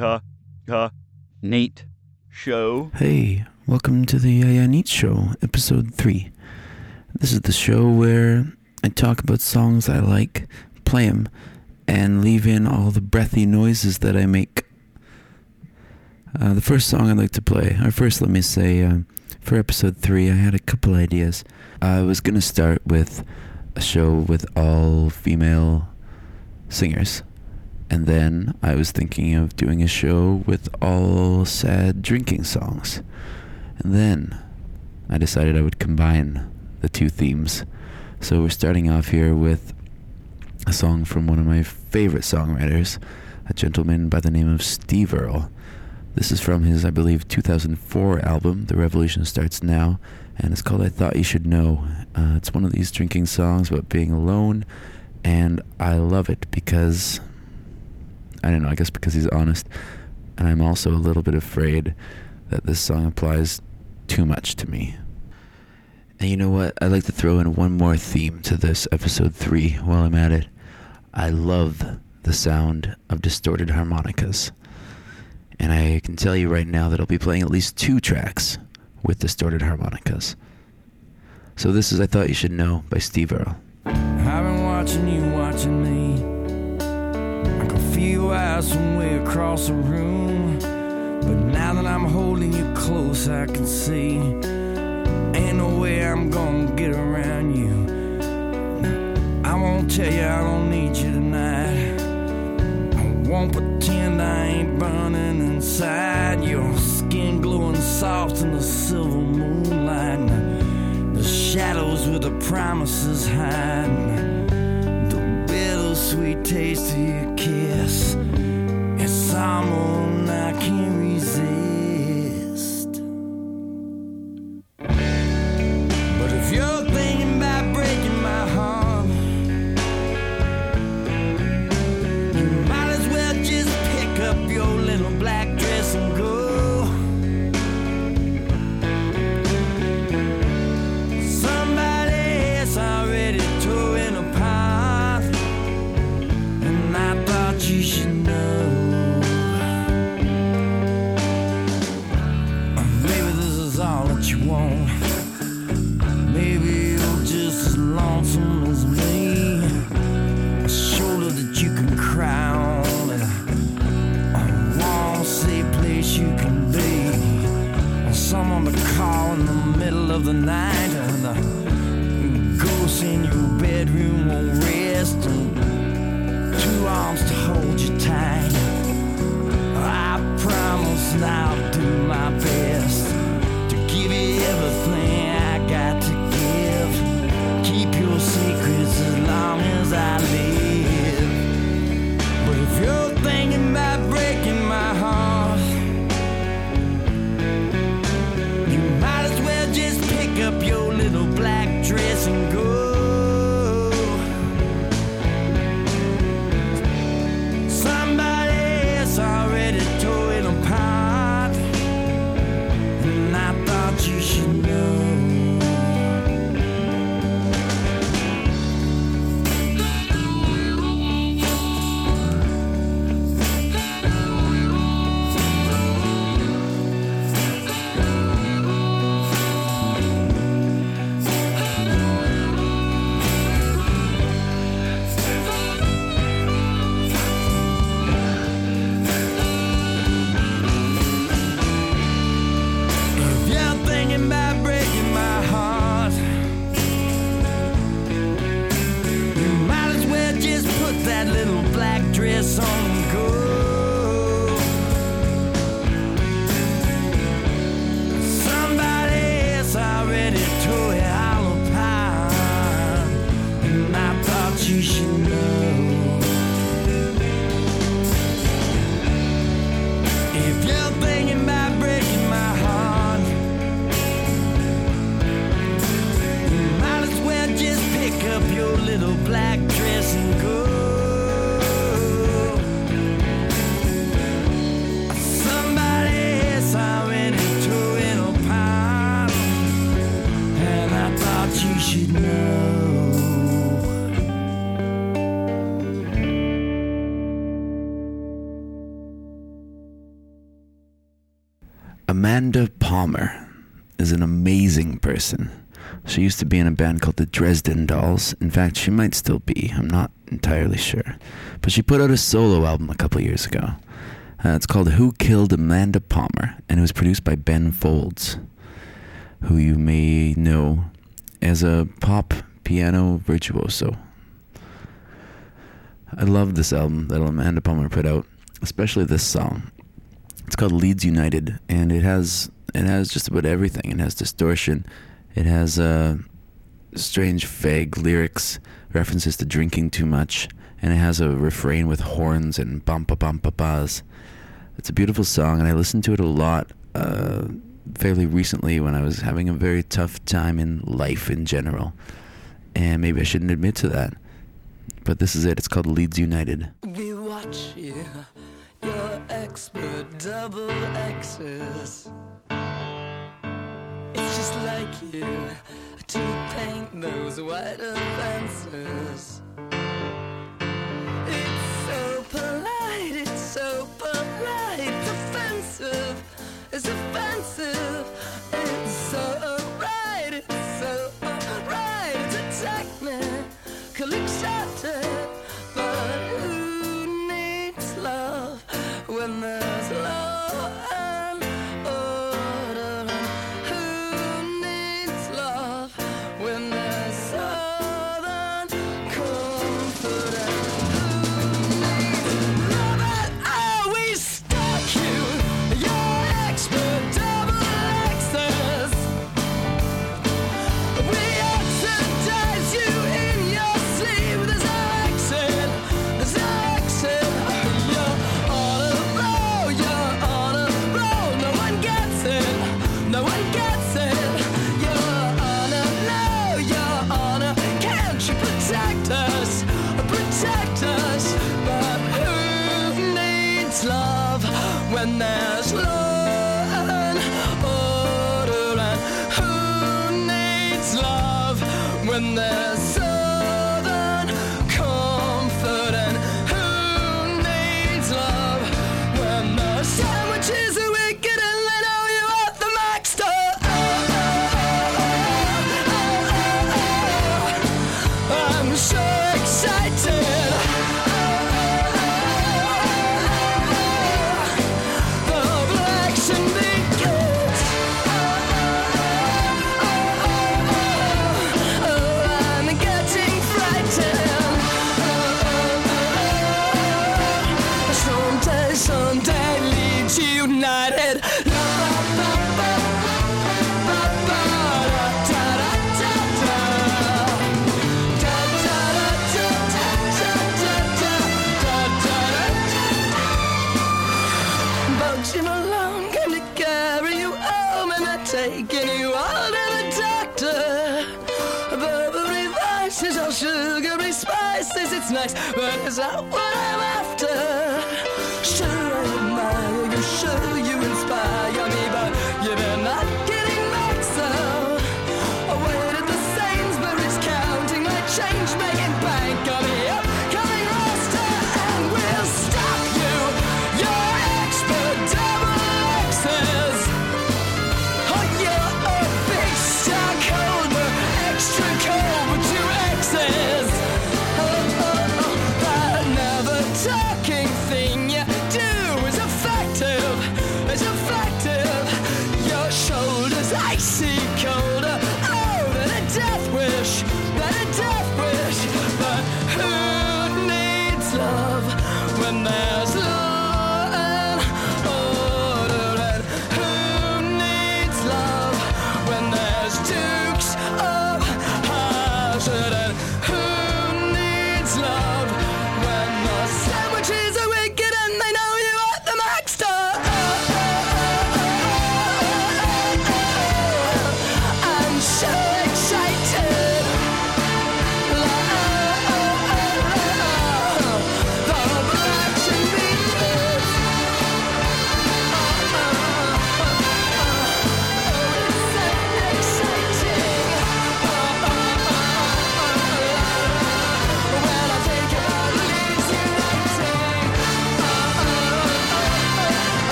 uh, uh, Nate show. Hey, welcome to the Yaya Neat Show, episode 3. This is the show where I talk about songs I like, play them, and leave in all the breathy noises that I make. Uh, the first song I'd like to play, or first let me say, uh, for episode 3, I had a couple ideas. I was going to start with a show with all female singers. And then I was thinking of doing a show with all sad drinking songs. And then I decided I would combine the two themes. So we're starting off here with a song from one of my favorite songwriters, a gentleman by the name of Steve Earle. This is from his, I believe, 2004 album, The Revolution Starts Now, and it's called I Thought You Should Know. Uh, it's one of these drinking songs about being alone, and I love it because I don't know, I guess because he's honest. And I'm also a little bit afraid that this song applies too much to me. And you know what? I'd like to throw in one more theme to this episode 3 while I'm at it. I love the sound of distorted harmonicas. And I can tell you right now that I'll be playing at least two tracks with distorted harmonicas. So this is I Thought You Should Know by Steve Earle. I've been watching you watching me eyes from way across the room. But now that I'm holding you close, I can see ain't no way I'm gonna get around you. I won't tell you I don't need you tonight. I won't pretend I ain't burning inside. Your skin glowing soft in the silver moonlight. The shadows with the promises hide sweet taste of your kiss. It's someone I can't bedroom won't rest. Two arms to hold you tight. I promise now. know. Amanda Palmer is an amazing person. She used to be in a band called the Dresden Dolls. In fact, she might still be. I'm not entirely sure. But she put out a solo album a couple years ago. Uh, it's called Who Killed Amanda Palmer, and it was produced by Ben Folds, who you may know as a pop piano virtuoso. I love this album that Amanda Palmer put out, especially this song. It's called Leeds United, and it has it has just about everything. It has distortion, it has uh, strange, vague lyrics, references to drinking too much, and it has a refrain with horns and bumpa bumpa bas. It's a beautiful song, and I listen to it a lot uh, fairly recently when I was having a very tough time in life in general. And maybe I shouldn't admit to that. But this is it. It's called Leeds United. We watch you, your expert double X's. It's just like you to paint those white fences. Offensive.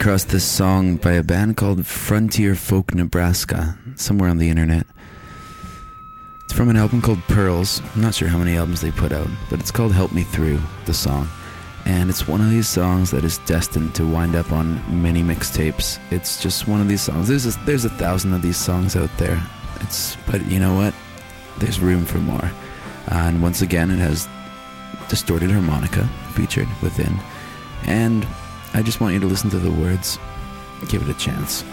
Across this song by a band called Frontier Folk Nebraska, somewhere on the internet. It's from an album called Pearls. I'm not sure how many albums they put out, but it's called Help Me Through, the song. And it's one of these songs that is destined to wind up on many mixtapes. It's just one of these songs. There's a, there's a thousand of these songs out there. It's but you know what? There's room for more. Uh, and once again, it has distorted harmonica featured within. And I just want you to listen to the words. Give it a chance.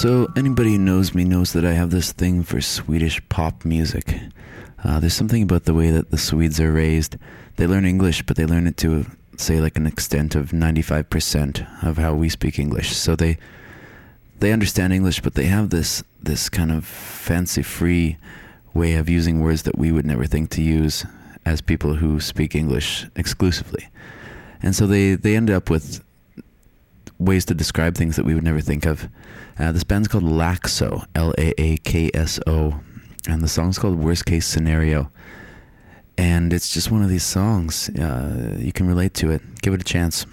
So, anybody who knows me knows that I have this thing for Swedish pop music. Uh, there's something about the way that the Swedes are raised. They learn English, but they learn it to, say, like an extent of 95% of how we speak English. So they they understand English, but they have this this kind of fancy free way of using words that we would never think to use as people who speak English exclusively. And so they, they end up with ways to describe things that we would never think of. Uh, this band's called Laakso, L A A K S O, and the song's called Worst Case Scenario. And it's just one of these songs. Uh, you can relate to it. Give it a chance.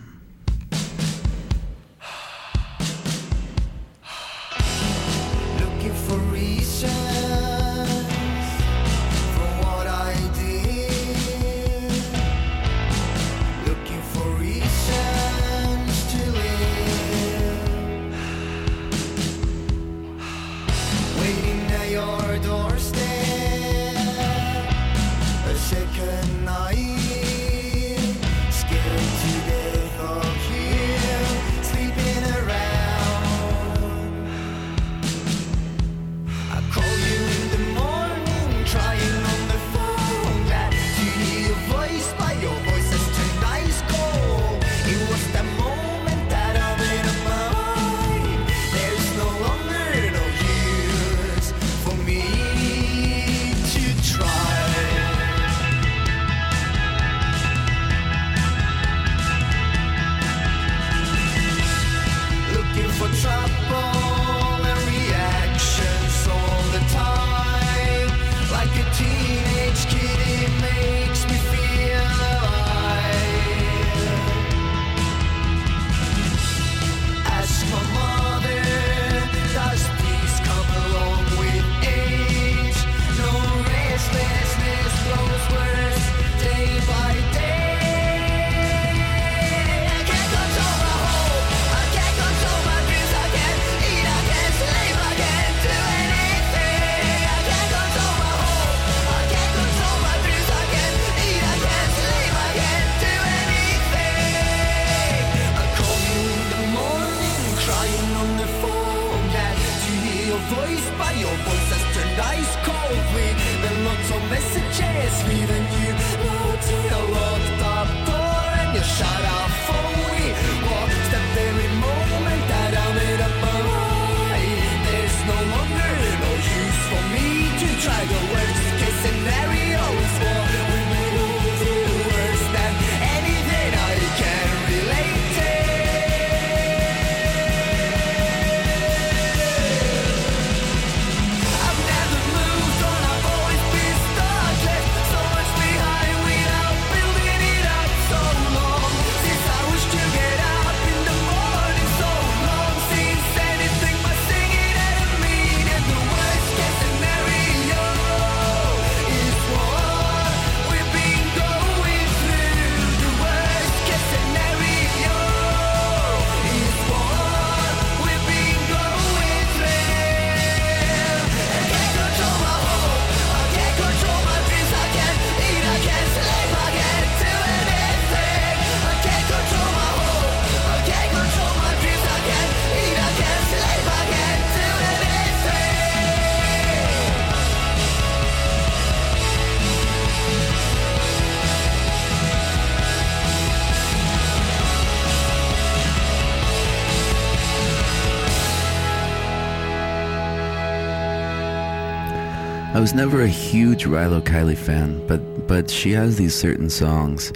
Was never a huge Rilo Kiley fan, but but she has these certain songs,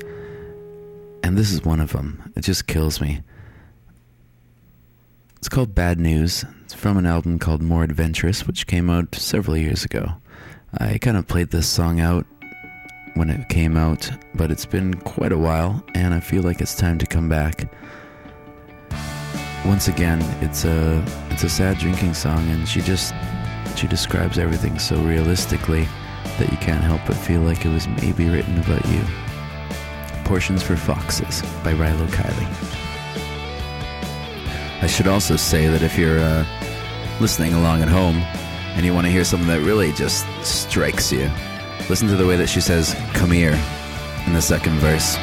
and this is one of them. It just kills me. It's called Bad News. It's from an album called More Adventurous, which came out several years ago. I kind of played this song out when it came out, but it's been quite a while, and I feel like it's time to come back. Once again, it's a it's a sad drinking song, and she just she describes everything so realistically that you can't help but feel like it was maybe written about you. Portions for Foxes by Rilo Kiley. I should also say that if you're uh, listening along at home and you want to hear something that really just strikes you, listen to the way that she says, come here, in the second verse.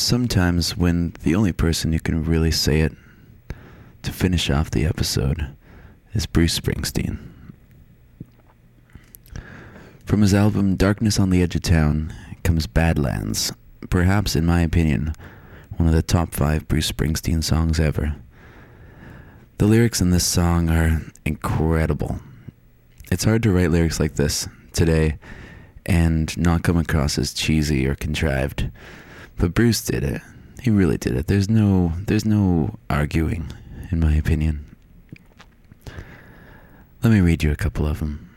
There's sometimes when the only person who can really say it to finish off the episode is Bruce Springsteen. From his album Darkness on the Edge of Town comes Badlands, perhaps, in my opinion, one of the top five Bruce Springsteen songs ever. The lyrics in this song are incredible. It's hard to write lyrics like this today and not come across as cheesy or contrived. But Bruce did it. He really did it. There's no there's no arguing in my opinion. Let me read you a couple of them.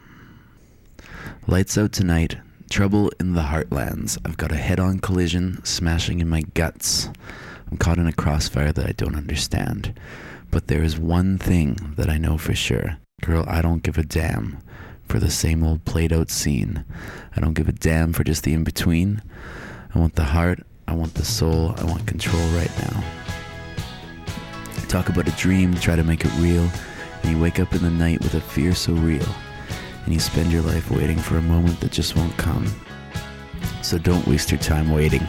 Lights out tonight. Trouble in the heartlands. I've got a head-on collision smashing in my guts. I'm caught in a crossfire that I don't understand. But there is one thing that I know for sure. Girl, I don't give a damn for the same old played out scene. I don't give a damn for just the in between. I want the heart, I want the soul, I want control right now. Talk about a dream, try to make it real, and you wake up in the night with a fear so real, and you spend your life waiting for a moment that just won't come. So don't waste your time waiting.